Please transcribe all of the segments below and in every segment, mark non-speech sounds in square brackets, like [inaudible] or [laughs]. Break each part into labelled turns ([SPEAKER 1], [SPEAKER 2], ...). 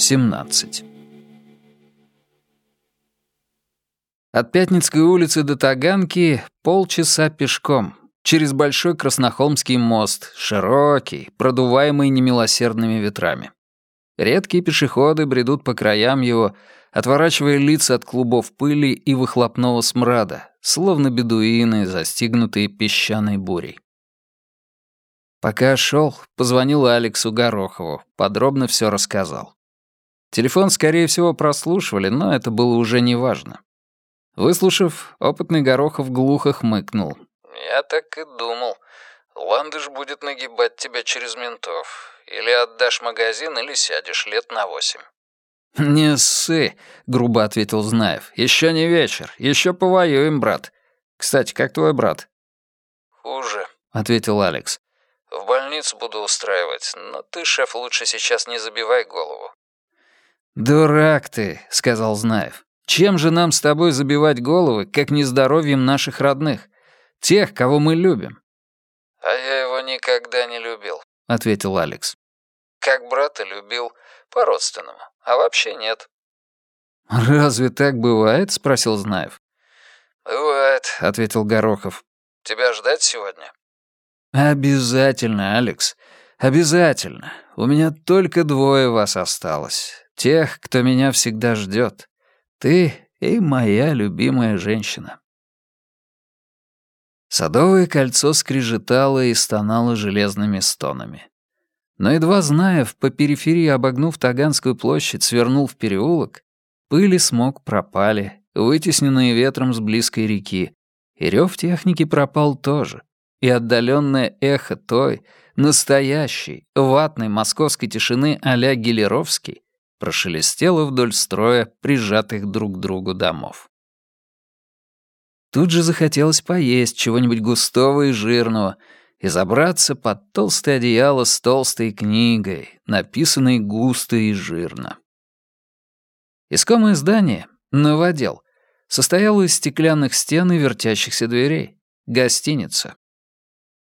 [SPEAKER 1] 17 От Пятницкой улицы до Таганки полчаса пешком, через Большой Краснохолмский мост, широкий, продуваемый немилосердными ветрами. Редкие пешеходы бредут по краям его, отворачивая лица от клубов пыли и выхлопного смрада, словно бедуины, застигнутые песчаной бурей. Пока шел, позвонил Алексу Горохову, подробно все рассказал. Телефон, скорее всего, прослушивали, но это было уже неважно. Выслушав, опытный Горохов глухо хмыкнул.
[SPEAKER 2] «Я так и думал. Ландыш будет нагибать тебя через ментов. Или отдашь магазин, или сядешь лет на восемь».
[SPEAKER 1] «Не ссы», — грубо ответил Знаев. «Еще не вечер. Еще повоюем, брат. Кстати, как твой брат?»
[SPEAKER 2] «Хуже», —
[SPEAKER 1] ответил Алекс.
[SPEAKER 2] «В больницу буду устраивать, но ты, шеф, лучше сейчас не забивай голову».
[SPEAKER 1] «Дурак ты», — сказал Знаев. Чем же нам с тобой забивать головы, как нездоровьем наших родных? Тех, кого мы любим?»
[SPEAKER 2] «А я его никогда не любил», —
[SPEAKER 1] ответил Алекс.
[SPEAKER 2] «Как брата любил, по-родственному, а вообще нет».
[SPEAKER 1] «Разве так бывает?» — спросил Знаев.
[SPEAKER 2] «Бывает», —
[SPEAKER 1] ответил Горохов.
[SPEAKER 2] «Тебя ждать сегодня?»
[SPEAKER 1] «Обязательно, Алекс. Обязательно. У меня только двое вас осталось. Тех, кто меня всегда ждет. Ты и моя любимая женщина. Садовое кольцо скрежетало и стонало железными стонами. Но едва Знаев, по периферии обогнув Таганскую площадь, свернул в переулок, пыль и смог пропали, вытесненные ветром с близкой реки, и рев техники пропал тоже, и отдаленное эхо той, настоящей, ватной московской тишины а-ля Гелеровский прошелестело вдоль строя прижатых друг к другу домов. Тут же захотелось поесть чего-нибудь густого и жирного и забраться под толстое одеяло с толстой книгой, написанной густо и жирно. Искомое здание, новодел, состояло из стеклянных стен и вертящихся дверей. Гостиница.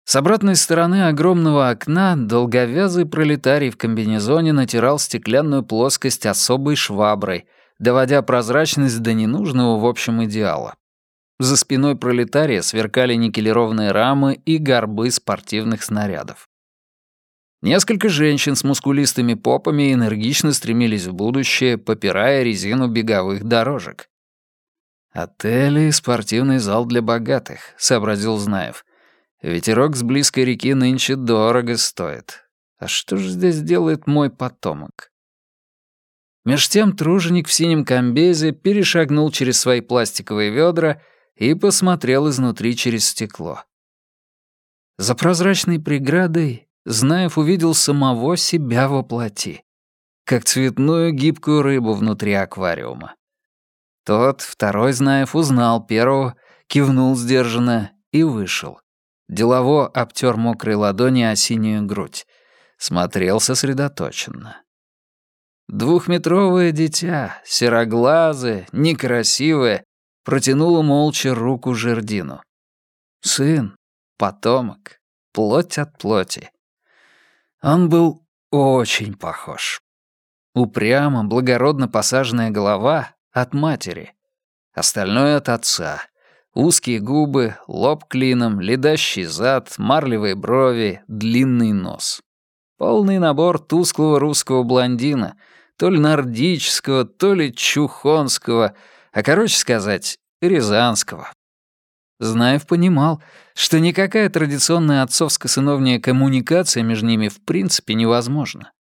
[SPEAKER 1] С обратной стороны огромного окна долговязый пролетарий в комбинезоне натирал стеклянную плоскость особой шваброй, доводя прозрачность до ненужного в общем идеала. За спиной пролетария сверкали никелированные рамы и горбы спортивных снарядов. Несколько женщин с мускулистыми попами энергично стремились в будущее, попирая резину беговых дорожек. «Отели и спортивный зал для богатых», — сообразил Знаев. Ветерок с близкой реки нынче дорого стоит. А что же здесь делает мой потомок? Меж тем труженик в синем комбезе перешагнул через свои пластиковые ведра и посмотрел изнутри через стекло. За прозрачной преградой Знаев увидел самого себя во плоти, как цветную гибкую рыбу внутри аквариума. Тот, второй Знаев, узнал первого, кивнул сдержанно и вышел. Делово обтер мокрой ладони о синюю грудь. Смотрел сосредоточенно. Двухметровое дитя, сероглазое, некрасивое, протянуло молча руку жердину. Сын, потомок, плоть от плоти. Он был очень похож. Упрямо, благородно посаженная голова от матери, остальное от отца — Узкие губы, лоб клином, ледащий зад, марлевые брови, длинный нос. Полный набор тусклого русского блондина, то ли нордического, то ли чухонского, а короче сказать, рязанского. Знаев понимал, что никакая традиционная отцовско-сыновняя коммуникация между ними в принципе невозможна.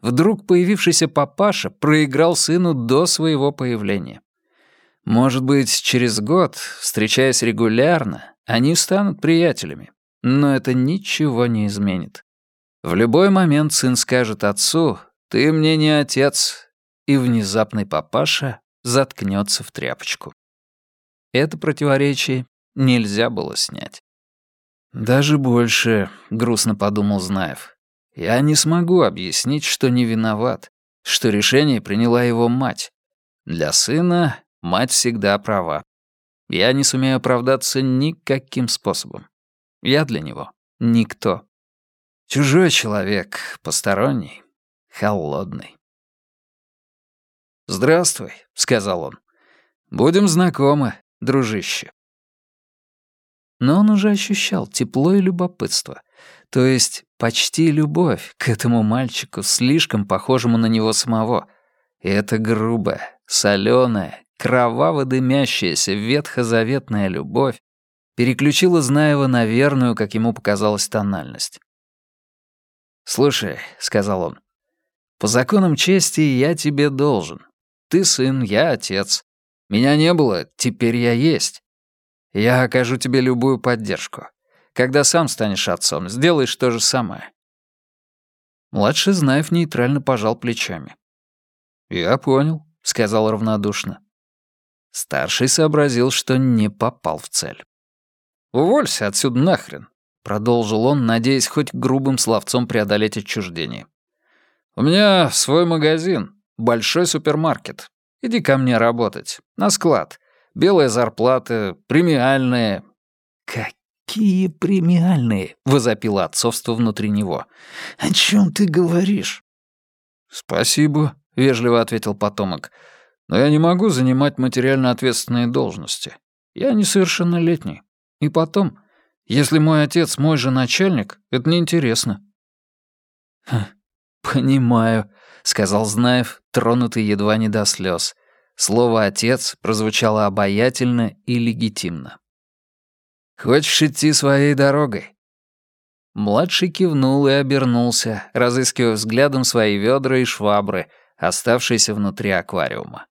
[SPEAKER 1] Вдруг появившийся папаша проиграл сыну до своего появления. Может быть, через год, встречаясь регулярно, они станут приятелями, но это ничего не изменит. В любой момент сын скажет отцу «ты мне не отец», и внезапный папаша заткнется в тряпочку. Это противоречие нельзя было снять. «Даже больше», — грустно подумал Знаев, «я не смогу объяснить, что не виноват, что решение приняла его мать. Для сына Мать всегда права. Я не сумею оправдаться никаким способом. Я для него никто. Чужой человек, посторонний, холодный. «Здравствуй», — сказал он. «Будем знакомы, дружище». Но он уже ощущал тепло и любопытство, то есть почти любовь к этому мальчику, слишком похожему на него самого. И это грубая, соленая, кроваво дымящаяся ветхозаветная любовь переключила Знаева на верную, как ему показалось, тональность. «Слушай», — сказал он, — «по законам чести я тебе должен. Ты сын, я отец. Меня не было, теперь я есть. Я окажу тебе любую поддержку. Когда сам станешь отцом, сделаешь то же самое». Младший Знаев нейтрально пожал плечами. «Я понял», — сказал равнодушно. Старший сообразил, что не попал в цель. «Уволься отсюда нахрен», — продолжил он, надеясь хоть грубым словцом преодолеть отчуждение. «У меня свой магазин, большой супермаркет. Иди ко мне работать, на склад. Белая зарплата, премиальные». «Какие премиальные?» — возопило отцовство внутри него. «О чем ты говоришь?» «Спасибо», — вежливо ответил потомок. «Но я не могу занимать материально ответственные должности. Я несовершеннолетний. И потом, если мой отец мой же начальник, это неинтересно». «Хм, «Понимаю», — сказал Знаев, тронутый едва не до слез. Слово «отец» прозвучало обаятельно и легитимно. «Хочешь идти своей дорогой?» Младший кивнул и обернулся, разыскивая взглядом свои ведра и швабры, оставшиеся внутри аквариума.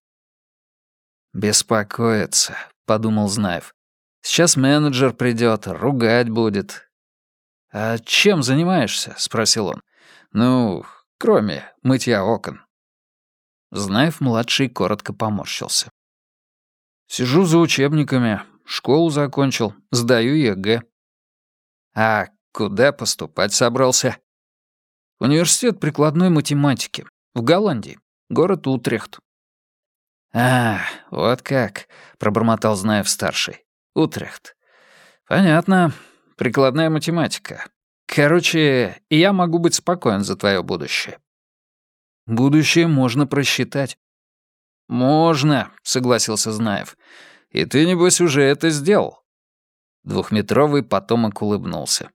[SPEAKER 1] «Беспокоится», — подумал Знаев. «Сейчас менеджер придет, ругать будет». «А чем занимаешься?» — спросил он. «Ну, кроме мытья окон». Знаев-младший коротко поморщился. «Сижу за учебниками, школу закончил, сдаю ЕГЭ». «А куда поступать собрался?» «Университет прикладной математики. В Голландии. Город Утрехт». «А, вот как», — пробормотал Знаев-старший. «Утрехт. Понятно. Прикладная математика. Короче, я могу быть спокоен за твое будущее. Будущее можно просчитать». «Можно», — согласился Знаев. «И ты, небось, уже это сделал». Двухметровый потомок улыбнулся.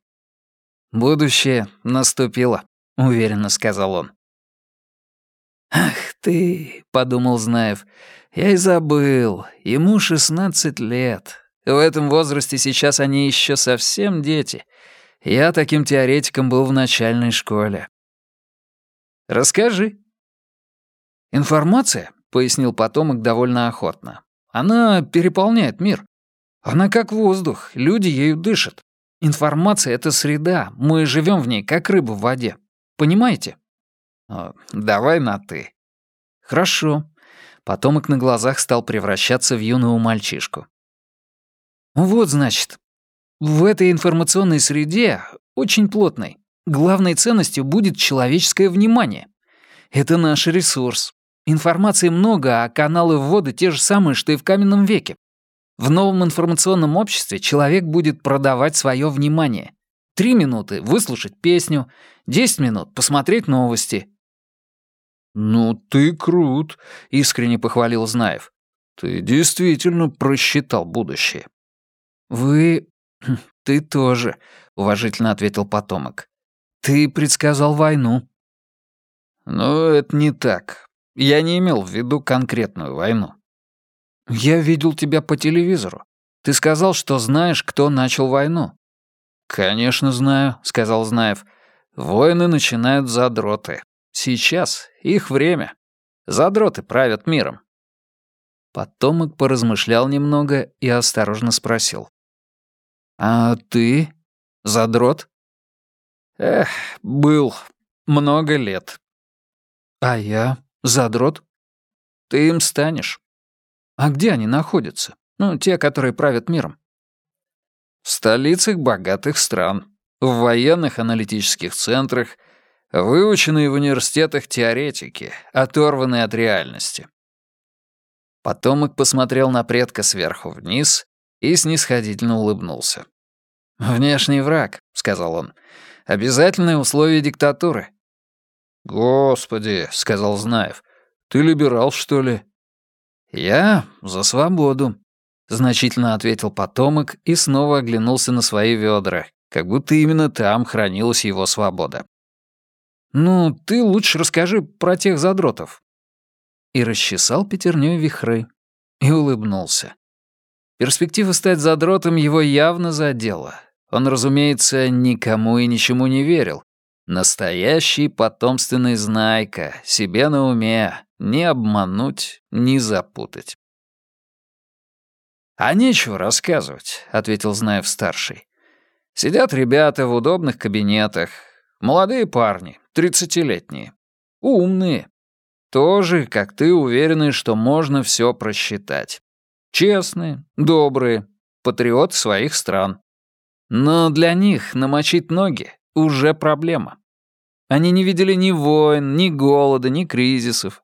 [SPEAKER 1] «Будущее наступило», — уверенно сказал он. «Ах ты», — подумал Знаев, — «я и забыл. Ему шестнадцать лет. В этом возрасте сейчас они еще совсем дети. Я таким теоретиком был в начальной школе. «Расскажи». «Информация», — пояснил потомок довольно охотно, — «она переполняет мир. Она как воздух, люди ею дышат. Информация — это среда, мы живем в ней, как рыба в воде. Понимаете?» «Давай на «ты». «Хорошо». Потомок на глазах стал превращаться в юного мальчишку. «Вот, значит, в этой информационной среде, очень плотной, Главной ценностью будет человеческое внимание. Это наш ресурс. Информации много, а каналы ввода те же самые, что и в каменном веке. В новом информационном обществе человек будет продавать свое внимание. Три минуты — выслушать песню, десять минут — посмотреть новости. «Ну, ты крут», — искренне похвалил Знаев. «Ты действительно просчитал будущее». «Вы... [clears throat] ты тоже», — уважительно ответил потомок. Ты предсказал войну. Ну, это не так. Я не имел в виду конкретную войну. Я видел тебя по телевизору. Ты сказал, что знаешь, кто начал войну. Конечно, знаю, сказал Знаев. Войны начинают задроты. Сейчас их время. Задроты правят миром. Потомок поразмышлял немного и осторожно спросил. «А ты? Задрот?» Эх, был. Много лет. А я? Задрот? Ты им станешь. А где они находятся? Ну, те, которые правят миром. В столицах богатых стран, в военных аналитических центрах, выученные в университетах теоретики, оторванные от реальности. Потомок посмотрел на предка сверху вниз и снисходительно улыбнулся. «Внешний враг», — сказал он, — Обязательное условие диктатуры». «Господи», — сказал Знаев, Ты либерал, что ли?» «Я за свободу», — значительно ответил потомок и снова оглянулся на свои ведра, как будто именно там хранилась его свобода. «Ну, ты лучше расскажи про тех задротов». И расчесал пятернёй вихры. И улыбнулся. Перспектива стать задротом его явно задела. Он, разумеется, никому и ничему не верил. Настоящий потомственный знайка, себе на уме, ни обмануть, ни запутать. «А нечего рассказывать», — ответил Знаев-старший. «Сидят ребята в удобных кабинетах. Молодые парни, тридцатилетние. Умные. Тоже, как ты, уверены, что можно все просчитать. Честные, добрые, патриоты своих стран. Но для них намочить ноги уже проблема. Они не видели ни войн, ни голода, ни кризисов.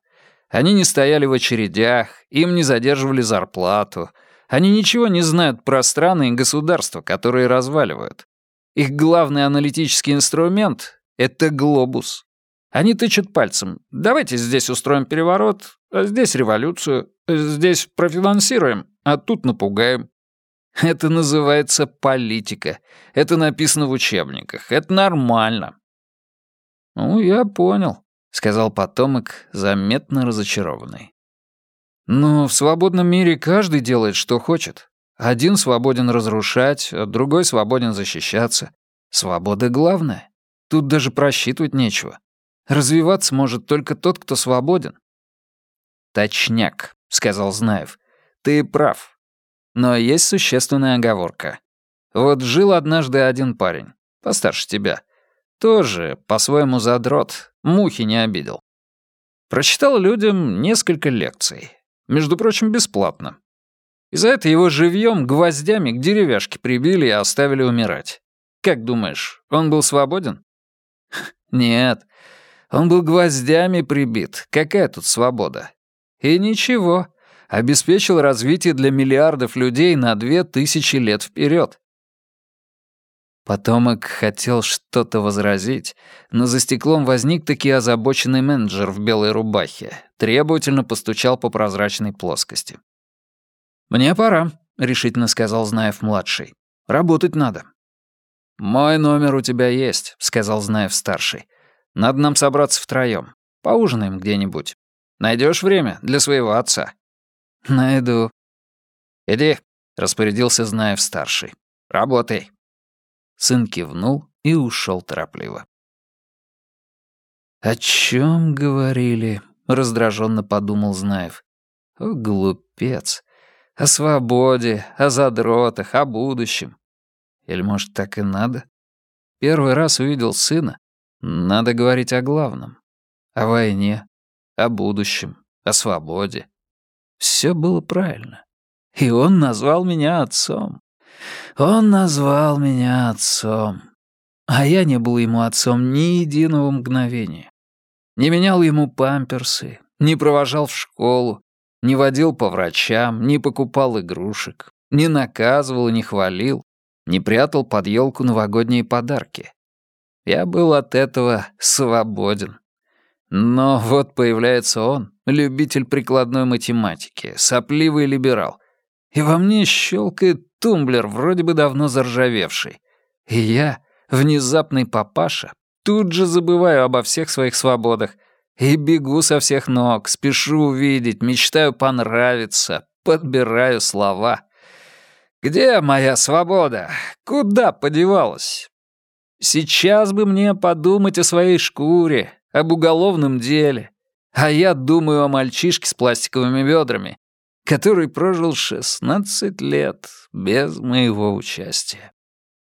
[SPEAKER 1] Они не стояли в очередях, им не задерживали зарплату. Они ничего не знают про страны и государства, которые разваливают. Их главный аналитический инструмент — это глобус. Они тычут пальцем. Давайте здесь устроим переворот, а здесь революцию, здесь профинансируем, а тут напугаем. Это называется политика. Это написано в учебниках. Это нормально. «Ну, я понял», — сказал потомок, заметно разочарованный. «Но в свободном мире каждый делает, что хочет. Один свободен разрушать, другой свободен защищаться. Свобода главная. Тут даже просчитывать нечего. Развиваться может только тот, кто свободен». «Точняк», — сказал Знаев. «Ты прав. Но есть существенная оговорка. Вот жил однажды один парень, постарше тебя, тоже, по-своему, задрот, мухи не обидел. Прочитал людям несколько лекций. Между прочим, бесплатно. И за это его живьем гвоздями к деревяшке прибили и оставили умирать. Как думаешь, он был свободен? [laughs] Нет, он был гвоздями прибит. Какая тут свобода? И ничего, обеспечил развитие для миллиардов людей на две тысячи лет вперед. Потомок хотел что-то возразить, но за стеклом возник таки озабоченный менеджер в белой рубахе, требовательно постучал по прозрачной плоскости. «Мне пора», — решительно сказал Знаев-младший. «Работать надо». «Мой номер у тебя есть», — сказал Знаев-старший. «Надо нам собраться втроём. Поужинаем где-нибудь. Найдёшь время для своего отца?» «Найду». «Иди», — распорядился Знаев-старший. «Работай». Сын кивнул и ушел торопливо. «О чем говорили?» — раздраженно подумал Знаев. «О, глупец! О свободе, о задротах, о будущем. Или, может, так и надо? Первый раз увидел сына, надо говорить о главном. О войне, о будущем, о свободе. Все было правильно. И он назвал меня отцом. Он назвал меня отцом. А я не был ему отцом ни единого мгновения. Не менял ему памперсы, не провожал в школу, не водил по врачам, не покупал игрушек, не наказывал и не хвалил, не прятал под елку новогодние подарки. Я был от этого свободен. Но вот появляется он, любитель прикладной математики, сопливый либерал, и во мне щелкает тумблер, вроде бы давно заржавевший. И я, внезапный папаша, тут же забываю обо всех своих свободах и бегу со всех ног, спешу увидеть, мечтаю понравиться, подбираю слова. Где моя свобода? Куда подевалась? Сейчас бы мне подумать о своей шкуре, об уголовном деле. А я думаю о мальчишке с пластиковыми бедрами, который прожил 16 лет без моего участия.